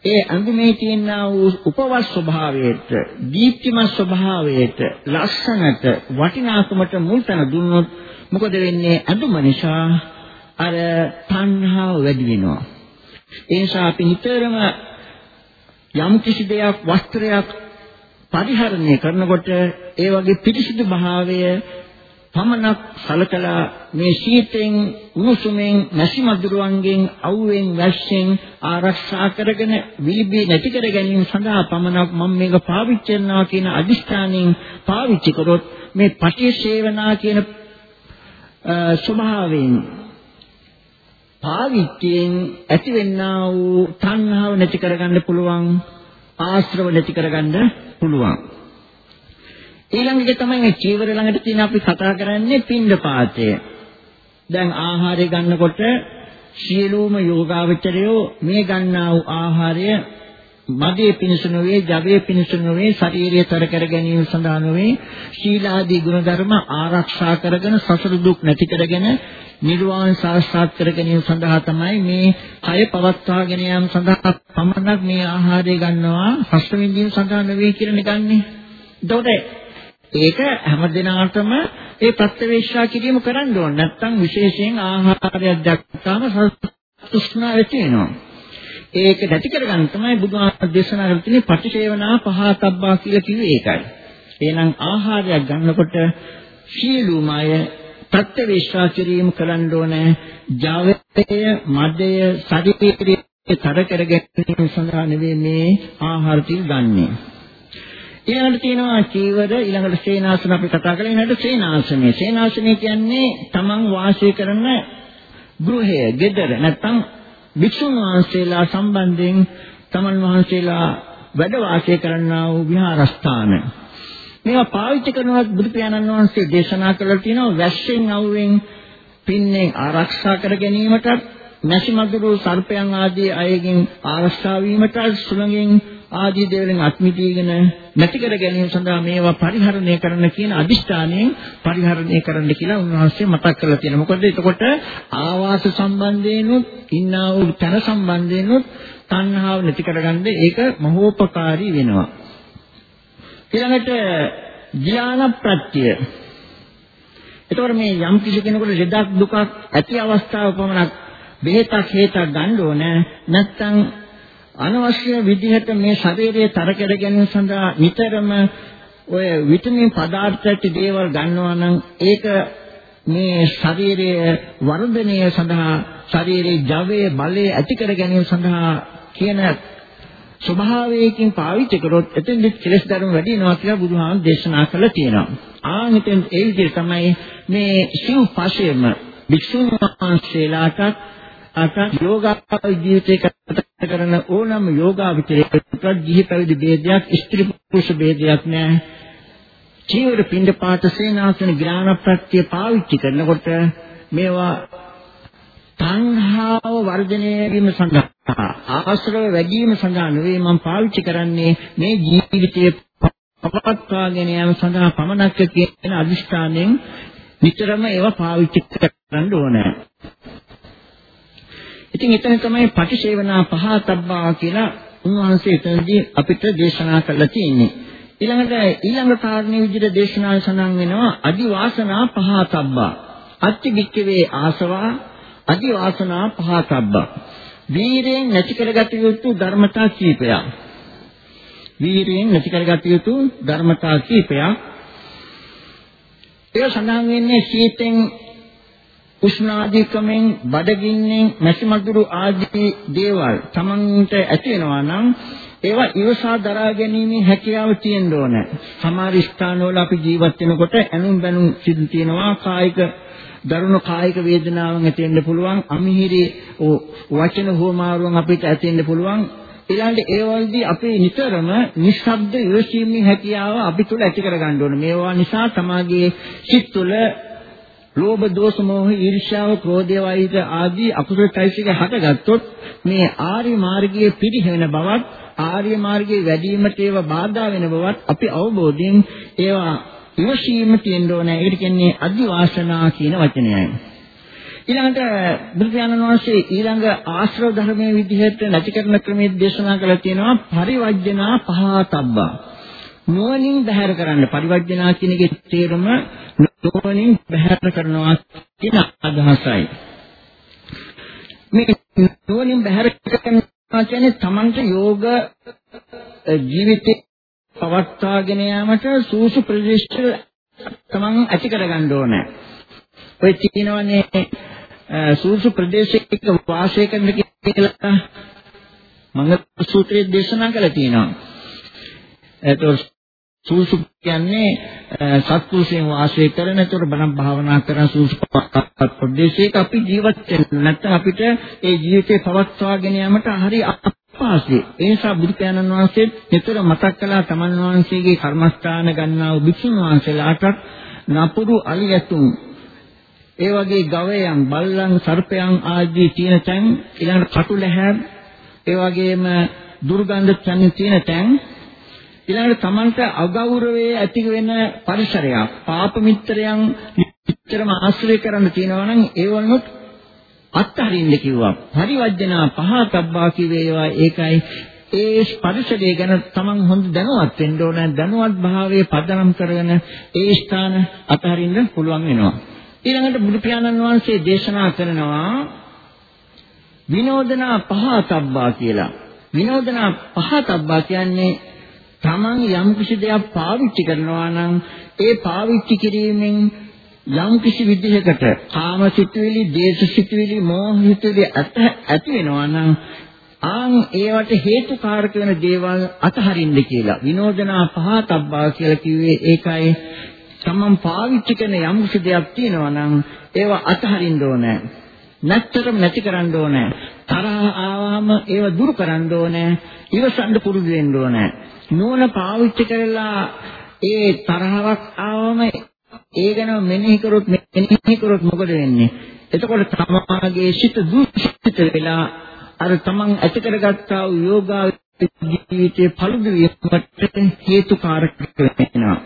ඒ අඳුමේ තියෙනා වූ උපවස් ස්වභාවයට, දීප්තිමත් ස්වභාවයට, ලස්සනට, වටිනාකමට මුල්තන දුන්නොත් මොකද වෙන්නේ? අඳුම නිසා අර තණ්හාව වැඩි වෙනවා. ඒ නිසා අපි නිතරම යම් කිසි දෙයක් වස්ත්‍රයක් පරිහරණය කරනකොට ඒ වගේ පිරිසිදු භාවය පමණක් සලකලා මේ සීතෙන් උණුසුමෙන් මැසි මදුරුවන්ගෙන් අවුවෙන් වැස්සෙන් ආරක්ෂා කරගෙන විලිබී නැති කර ගැනීම සඳහා පමණක් මම මේක පාවිච්චි කරනවා කියන අදිෂ්ඨානයෙන් පාවිච්චි කරොත් මේ පටිසේවනා කියන ස්වභාවයෙන් පාවිච්චියෙන් ඇතිවෙනා වූ තණ්හාව නැති කරගන්න පුළුවන් ආශ්‍රව නැති කරගන්න පුළුවන්. ඊළඟ එක තමයි මේ චීවර ළඟට තියෙන අපි කතා කරන්නේ පින්ඩ පාතය. දැන් ආහාරය ගන්නකොට සියලුම යෝගාවචරයෝ මේ ගන්නා වූ ආහාරය මදේ පිණිස නොවේ, ජවයේ පිණිස නොවේ, ශාරීරිය තර කර ගැනීම සඳහා නොවේ, ශීලාදී ගුණධර්ම ආරක්ෂා කරගෙන සසර දුක් නැති කරගෙන නිර්වාණ සාක්ෂාත් කර ගැනීම සඳහා තමයි මේ කය පවත්වාගෙන යාම සඳහා පමණක් මේ ආහාරය ගන්නවා, හස්ත විඳීම සඳහා නෙවෙයි කියලා නිකන්නේ. එතකොට ඒක හැම දිනාටම ඒ ප්‍රත්‍යවේක්ෂා කිරීම කරන්න ඕන. නැත්නම් විශේෂයෙන් ආහාරයක් දැක්කාම තෘෂ්ණාව ඇති වෙනවා. ඒක නැති කරගන්න තමයි බුදුහාම දේශනා කරලා තියෙන්නේ පටිසේවනා පහතබ්බා කියලා කිව්වේ ඒකයි. එහෙනම් ආහාරයක් ගන්නකොට සියලුම අය ප්‍රත්‍යවේක්ෂා කිරීම කරන්න ඕනේ. ජවය, මදය, ශරීරයේ තර කර ගැනීම සඳහා නෙවෙයි මේ ආහාර ටික ගන්නේ. ඊළඟට තියෙනවා චීවර ඊළඟට සේනාසන අපි කතා කරලා ඊළඟට සේනාසනය. සේනාසනය කියන්නේ තමන් වාසය කරන ගෘහය, ගෙදර නැත්නම් භික්ෂුන් වහන්සේලා සම්බන්ධයෙන් තමන් වහන්සේලා වැඩ වාසය කරන්නා වූ විහාරස්ථාන. මේවා පාවිච්චි කරනවත් බුදු පියාණන් වහන්සේ දේශනා කළා තියෙනවා වැස්සෙන් අවුවෙන් පින්නේ ආරක්ෂා කර ගැනීමටත් මැසි මදුරු සර්පයන් ආදී අයගෙන් ආරක්ෂා වීමට සුළඟෙන් ආදී දේවලින් අත්මිදීගෙන නැති කර ගැනීම සඳහා මේවා පරිහරණය කරන්න කියන අදිෂ්ඨානයෙන් පරිහරණය කරන්න කියලා උන්වහන්සේ මතක් කරලා තියෙනවා. මොකද එතකොට ආවාස සම්බන්ධයෙන්ුත් ඉන්නා වූ තන සම්බන්ධයෙන්ුත් තණ්හාව නැති කරගන්න ඒක මහෝපකාරී වෙනවා. ඊළඟට ධ්‍යාන ප්‍රත්‍ය. එතකොට මේ යම් කිසි කෙනෙකුට ලෙඩක් දුකක් ඇති අවස්ථාව පමණක් බෙහෙතක් හේතක් ගන්න ඕන නැත්නම් අනවශ්‍ය විදිහට මේ ශරීරයේ තර කර ගැනීම සඳහා නිතරම ඔය විටමින් පදාර්ථ ඇති දේවල් ගන්නවා නම් ඒක මේ ශරීරයේ වර්ධනය සඳහා ශරීරයේ ජවයේ බලය ඇති කර ගැනීම සඳහා කියන ස්වභාවයකින් පාවිච්චි කරොත් එතෙන්දි කෙලස් ධර්ම වැඩි වෙනවා කියලා බුදුහාම දේශනා කළා තියෙනවා. ආන් එතෙන් ඒ විදිහට තමයි මේ සිව් පශයම භික්ෂුන් වහන්සේලාට අත යෝගා ජීවිතේ ගත කරන ඕනම යෝගාවචරයකට ජීවිත පැවිදි ભેදයක් ස්ත්‍රී පුරුෂ ભેදයක් නැහැ. චීවර පින්ඩ පාත සේනාසන ග්‍රාණ ප්‍රත්‍ය පාවිච්චි කරනකොට මේවා තණ්හාව වර්ධනය වීම සඳහා ආශ්‍රව වැඩි වීම සඳහා නෙවෙයි මම පාවිච්චි කරන්නේ මේ ජීවිතයේ පවත්වාගෙන යාම සඳහා පමණක් කියන අදිෂ්ඨානයෙන් නිතරම ඒවා පාවිච්චි කරන්න ඕනේ. ඉතින් එතන තමයි පටිසේවනා පහතබ්බා කියලා උන්වහන්සේ එතනදී අපිට දේශනා කළා තියෙන්නේ. ඊළඟට ඊළඟ කාරණේ විදිහට දේශනාව සඳහන් වෙනවා අදි වාසනා පහතබ්බා. අත්ති වික්කවේ ආසවා අදි වාසනා පහතබ්බා. වීරයෙන් නැති කරගත යුතු ධර්මතා කීපයක්. වීරයෙන් නැති කරගත යුතු ධර්මතා කීපයක්. ඒ සඳහන් වෙන්නේ සීතෙන් උෂ්ණාධිකමෙන් බඩගින්නෙන් මැසිමදුරු ආදී දේවල් තමන්ට ඇති වෙනවා නම් ඒවා ඉවසා දරා ගැනීමේ හැකියාව තියෙන්න ඕන. සමහර ස්ථානවල අපි ජීවත් වෙනකොට ඇනුම් බැනුම් සිදු තියෙනවා කායික දරුණු කායික වේදනාවන් ඇති වෙන්න පුළුවන් අමිහිරි වචන හෝමාරුවන් අපිට ඇති වෙන්න පුළුවන් ඊළඟට ඒ වලදී අපි නිතරම නිශ්ශබ්ද ඉවසීමේ හැකියාව අපි තුල ඇති කරගන්න ඕනේ. මේවා නිසා තමාගේ සිත් තුළ ලෝභ දෝෂ මොහ ඊර්ෂ්‍යාව ක්‍රෝධය වෛර ආදී අකුසල চৈতසික හටගත්තොත් මේ ආර්ය මාර්ගයේ පිරිහෙන බවත් ආර්ය මාර්ගයේ වැඩිවීමට ඒවා බාධා වෙන බවත් අපි අවබෝධයෙන් ඒවා ඉවසීම තියෙන්න ඕනේ. ඒකට කියන්නේ අදිවාසනා කියන වචනයයි. ඊළඟට බුදුරජාණන් වහන්සේ ඊළඟ ආශ්‍රව ධර්මයේ විදිහට නැති කරන ක්‍රමයේ දේශනා කළා තියෙනවා පරිවර්ජනා පහතබ්බා. නුවණින් බහැර කරන්න පරිවර්ජනා කියන එකේ තේරුම නුවණින් බහැර කරනවා කියන අදහසයි. මේ නුවණින් බහැර කරනවා කියන්නේ Tamanta යෝග ජීවිතේ පවත්වාගෙන යාමට සූසු ප්‍රදේශ තමන් ඇති කරගන්න ඕනේ. ඔය කියනවනේ සූසු ප්‍රදේශයක වාසය කරන කියලා මංගල සූත්‍රයේ දේශනා කරලා තියෙනවා. ඒතකොට සූසු කියන්නේ සත්පුරුෂයන් වාසය කරන ඒතකොට බණ භාවනා කරන සූසු ප්‍රදේශයක අපි ජීවත් වෙන්න නැත්නම් අපිට ඒ ජීවිතේ පවත්වාගෙන යාමට හරි අපහසුයි. ඒ නිසා බුදු පියාණන් වහන්සේ නිතර මතක් කළා තමන් වහන්සේගේ කර්මස්ථාන ගන්නා වූ භික්ෂුන් වහන්සේලාට නපුරු අලියතුන් ඒ වගේ ගවයන්, බල්ලන්, සර්පයන් ආදී තියෙන තැන් ඊළඟට කටුලැහැ ඒ වගේම දුර්ගන්ධ තැන් තියෙන තැන් ඊළඟට Tamanට අගෞරවයේ ඇති වෙන පරිසරයක් පාප මිත්‍රයන් විතරම ආශ්‍රය කරන්න තියෙනවා නම් ඒ වුණොත් අත්හරින්න කිව්වා. පරිවර්ජනා පහතබ්බා කිව්වේ ඒවා ඒකයි ඒ පරිසරය ගැන තමන් හොඳ දැනුවත් වෙන්න ඕන දැනුවත් භාවයේ පදනම් කරගෙන ඒ ස්ථාන අතහරින්න පුළුවන් වෙනවා. ඊළඟට බුදු පියාණන් වහන්සේ දේශනා කරනවා විනෝදනා පහතබ්බා කියලා. විනෝදනා පහතබ්බා කියන්නේ තමන් යම් කිසි දෙයක් පාවිච්චි කරනවා නම් ඒ පාවිච්චි කිරීමෙන් යම් කිසි විදිහකට කාම සිතුවිලි, දේශ සිතුවිලි, මෝහ සිතුවිලි ඇති වෙනවා නම් ආන් ඒවට හේතුකාරක වෙන දේවල් අතහරින්න කියලා. විනෝදනා පහතබ්බා කියලා කිව්වේ ඒකයි තමන් පාවිච්චි කරන යම් කිසි දෙයක් තියෙනවා නම් ඒව අතහරින්න ඕනේ. නැත්තරම නැති කරන්න ඕනේ. තරහ ආවම ඒව දුරු කරන්න ඕනේ. ඉවසන්න පුරුදු වෙන්න ඕනේ. නෝන පාවිච්චි කරලා ඒ තරහවක් ආවම ඒ ගැන මෙනෙහි කරොත් මෙනෙහි කරොත් මොකද වෙන්නේ? එතකොට තමාගේ සිත දුෂිත වෙලා අර තමන් ඇති කරගත්තා වූ යෝගා ජීවිතයේ පළුදු වීමට හේතුකාරක වෙනවා.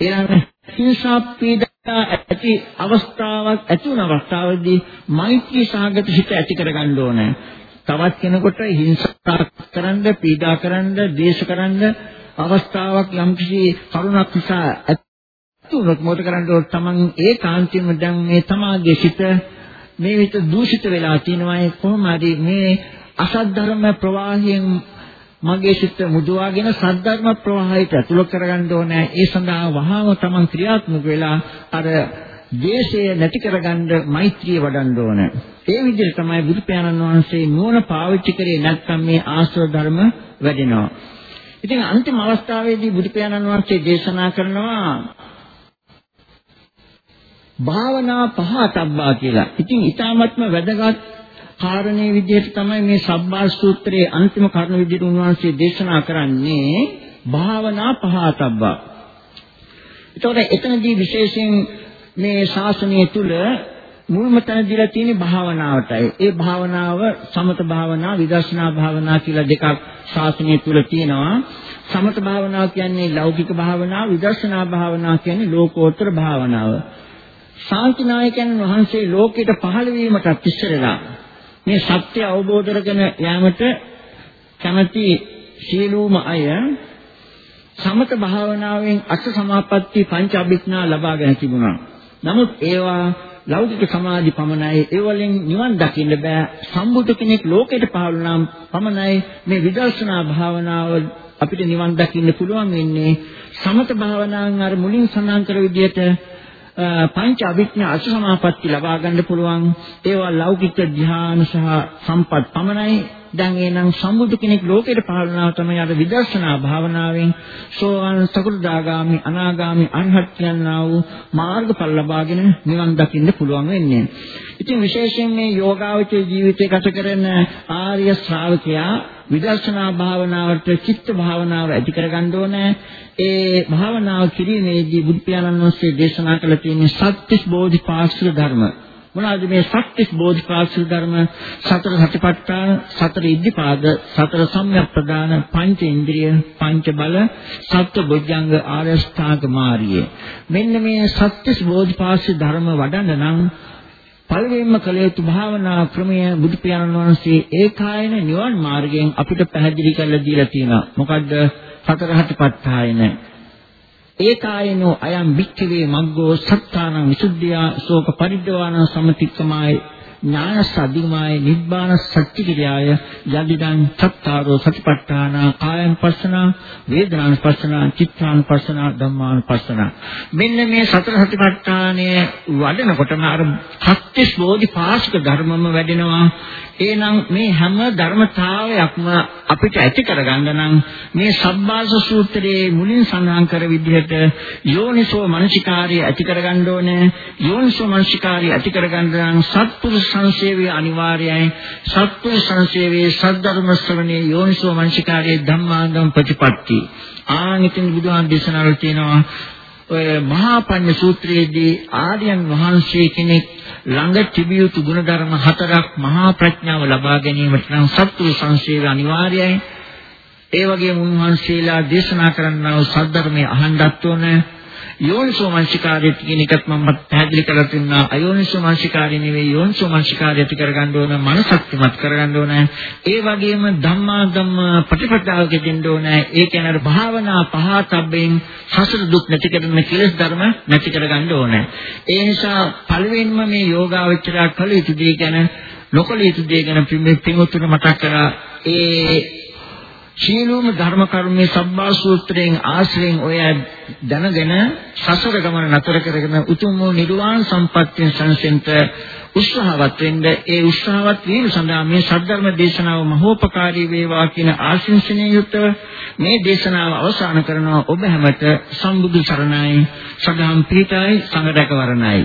ඊළඟ හිංසා පීඩා ඇති අවස්ථාවක් ඇති වුණ අවස්ථාවේදී මෛත්‍රී සාගත හිත ඇති කරගන්න ඕනේ. තවත් කෙනෙකුට හිංසා කරන්න, පීඩා කරන්න, ද්වේෂ කරන්න අවස්ථාවක් යම්කිසි කරුණක් නිසා ඇති වුණොත් මොකද කරන්න ඕන? තමන් ඒකාන්තයෙන්ම දැන් මේ තමාගේ සිත මේ විත දූෂිත වෙලා තිනවා කොහොම හරි මේ අසත් ධර්ම ප්‍රවාහයෙන් මගේ සිත මුදවාගෙන සද්ධර්ම ප්‍රවාහයට ඇතුළත් කරගන්න ඕනේ. ඒ සඳහා වහාම තමන් ක්‍රියාත්මක වෙලා අර ද්වේෂය නැති කරගන්න මෛත්‍රිය වඩන්න ඕනේ. ඒ විදිහට තමයි බුදු පියාණන් වහන්සේ නුවණ පාවිච්චි කරේ නැත්නම් මේ ආශ්‍රව ධර්ම වැඩෙනවා. ඉතින් අන්තිම අවස්ථාවේදී බුදු පියාණන් වහන්සේ දේශනා කරනවා භාවනා පහතබ්බා කියලා. ඉතින් ඊටාත්ම වැදගත් කාරණේ විදිහට තමයි මේ සබ්බා සූත්‍රයේ අන්තිම කරුණ විදිහට උන්වහන්සේ දේශනා කරන්නේ භාවනා පහතබ්බා. ඒතකොට එතනදී විශේෂයෙන් මේ ශාසනය තුල මුල්ම තැන දීලා තියෙන්නේ භාවනාවටයි. ඒ භාවනාව සමත භාවනා, විදර්ශනා භාවනා කියලා දෙකක් ශාසනය තුල තියෙනවා. සමත භාවනාව කියන්නේ ලෞකික භාවනාව, විදර්ශනා භාවනාව කියන්නේ ලෝකෝත්තර භාවනාව. ශාන්තිනායකයන් වහන්සේ ලෝකෙට පහළ වීමටත් ඉස්සරලා මේ සත්‍ය අවබෝධ කරගෙන යාමට කැමැති සීලූම අය සමත භාවනාවෙන් අෂ්ට සමාපatti පංච අභිඥා ලබාගෙන තිබුණා. නමුත් ඒවා ලෞකික සමාධි පමණයි. ඒ වලින් නිවන් දකින්න බෑ. සම්බුදු කෙනෙක් ලෝකෙට පහළ නම් පමණයි මේ විදර්ශනා භාවනාව අපිට නිවන් දකින්න පුළුවන් වෙන්නේ. සමත භාවනාවෙන් අර මුලින් සඳහන් කර විදිහට පංච අභිඥා අසමාපatti ලබා ගන්න පුළුවන්. ඒවා ලෞකික ධ්‍යාන සහ සම්පත් පමණයි. දැන් එනම් සම්බුදු කෙනෙක් ලෝකෙට පහළනවා තමයි අර විදර්ශනා භාවනාවෙන් සෝවාන් සකෘදාගාමි අනාගාමි අරහත් කියනා වූ මාර්ගඵල ලබාගෙන නිවන් දකින්න පුළුවන් වෙන්නේ. ඉතින් විශේෂයෙන් මේ යෝගාවචර ජීවිතය ගත කරන ආර්ය ශ්‍රාවකයා විදර්ශනා භාවනාවට චිත්ත භාවනාව ඇති කරගන්න ඕනේ. ඒ භාවනාව කිරීමේදී බුදු පියාණන් වහන්සේ දේශනා කළ තියෙන සත්‍තිස් බෝධිපාක්ෂික ධර්ම මොනවාද මේ සත්‍තිස් බෝධිපාක්ෂික ධර්ම සතර සතිපට්ඨාන සතර ඉද්ධිපාද සතර සම්‍යක් ප්‍රදාන පංච ඉන්ද්‍රිය පංච බල සත්‍ය බොජ්ජංග ආරෂ්ඨාග මාර්ගය. මෙන්න මේ සත්‍තිස් බෝධිපාක්ෂික ධර්ම වඩන්න නම් පළවෙනිම කළ යුතු භාවනා ක්‍රමය බුදු පියාණන් වහන්සේ ඒකායන නිවන් මාර්ගයෙන් අපිට පැහැදිලි කරලා දීලා තියෙනවා. මොකද්ද? සතර හතිපත්ථායන ඒකායනෝ අයම් වික්ඛවේ මග්ගෝ සත්තානං විසුද්ධියා ශෝක පරිද්දවාන සමතික්කමාය ඥානස්ස අධිමාය නිබ්බාන සත්‍ය කිරියාය යදිදං චත්තාරෝ සතිපට්ඨාන කායං පස්සනා වේදනාං පස්සනා චිත්තාං පස්සනා ධම්මාං පස්සනා මෙන්න මේ සතර සතිපට්ඨානය වඩනකොටම අර සත්‍ය ස්වෝධි පාස්ක ධර්මම වැඩෙනවා. එහෙනම් මේ හැම ධර්මතාවයක්ම අපිට ඇති කරගන්න නම් මේ සබ්බාස සූත්‍රයේ මුලින් සඳහන් කර විදිහට යෝනිසෝ මනසිකාර්ය ඇති කරගන්න ඕනේ. යෝනිසෝ මනසිකාර්ය ඇති කරගන්න නම් සත්පුරුෂ සංසේවය අනිවාර්යයි සත්පුරුෂ සංසේවයේ සද්ධර්ම ශ්‍රවණයේ යෝනිසෝ මනසිකාර්යයේ ධම්මාංගම් ප්‍රතිපatti ආනිතින් බුදුහාම දේශනාවල තියෙනවා ඔය මහා පඤ්ඤ සූත්‍රයේදී ආර්යයන් වහන්සේ කෙනෙක් ළඟ තිබිය යුතු ගුණධර්ම හතරක් මහා ප්‍රඥාව ලබා ගැනීමට නම් සත්පුරුෂ සංසේවය අනිවාර්යයි. ඒ වගේම උන්වහන්සේලා දේශනා කරන්නා වූ සද්ධර්මයේ අහන්නත් ඕනේ. යෝනිසෝ මනසිකාරය කියන එකත් මම පැහැදිලි කරලා තින්නා. අයෝනිසෝ මනසිකාරය නෙවෙයි යෝනිසෝ මනසිකාරය ඇති කරගන්න ඕන මනසක්තිමත් කරගන්න ඕන. ඒ වගේම ධම්මා ධම්ම ප්‍රතිපදාවක දෙන්න ඕන. ඒ කියන්නේ භාවනා පහතබ්බෙන් සසර දුක් නැති කරන කෙලෙස් ධර්ම නැති කරගන්න ඕන. ඒ නිසා පළවෙනිම මේ යෝගාවචරය කළ යුතු දේ ගැන නොකළ යුතු දේ ගැන පින්වත්තුන් මතක් කරා ඒ සීලෝම ධර්ම කර්මයේ සබ්බා සූත්‍රයෙන් ආශ්‍රයෙන් ඔය දැනගෙන සසර ගමන නතර කරගෙන උතුම් වූ නිර්වාණ සම්පත්තිය සංසෙන්ත උත්සාහවත් වෙන්න ඒ උත්සාහවත් වීම සඳහා මේ සද්ධර්ම දේශනාව මහෝපකාරී වේවා කියන ආශිංසනීය යුක්තව මේ දේශනාව අවසන් කරනවා. ඔබ හැමත සම්බුදු සරණයි. සදාම් පීඨයි සංඝරැක වරණයි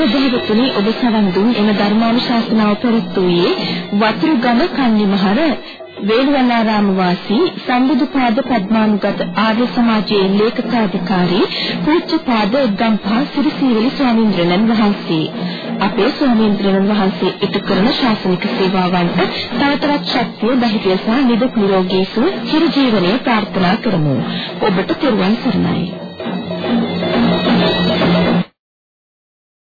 සදහවතුනි ඔබ සවන් දුන් එම ධර්මානුශාසනාව පෙරතුයේ වතුරුගම කන්නිමහර වේළුවනාරාම වාසී සම්බුදුපාද පද්මානුගත ආර්ය සමාජයේ ලේකකාධිකාරී පූජ්‍යපාද ගම්පහ සිරිසීවලි ස්වාමීන්ද්‍රයන් වහන්සේ. අපේ ස්වාමීන්ද්‍රයන් වහන්සේ ඉටු කරන ශාසනික සේවාවන්ට තවතරත් ශක්තිය ධෛර්යය සහ නිදුක් නිරෝගී සුව චිරජීවනයේ ප්‍රාර්ථනා කරමු. ඔබට පෙරවන් සරණයි.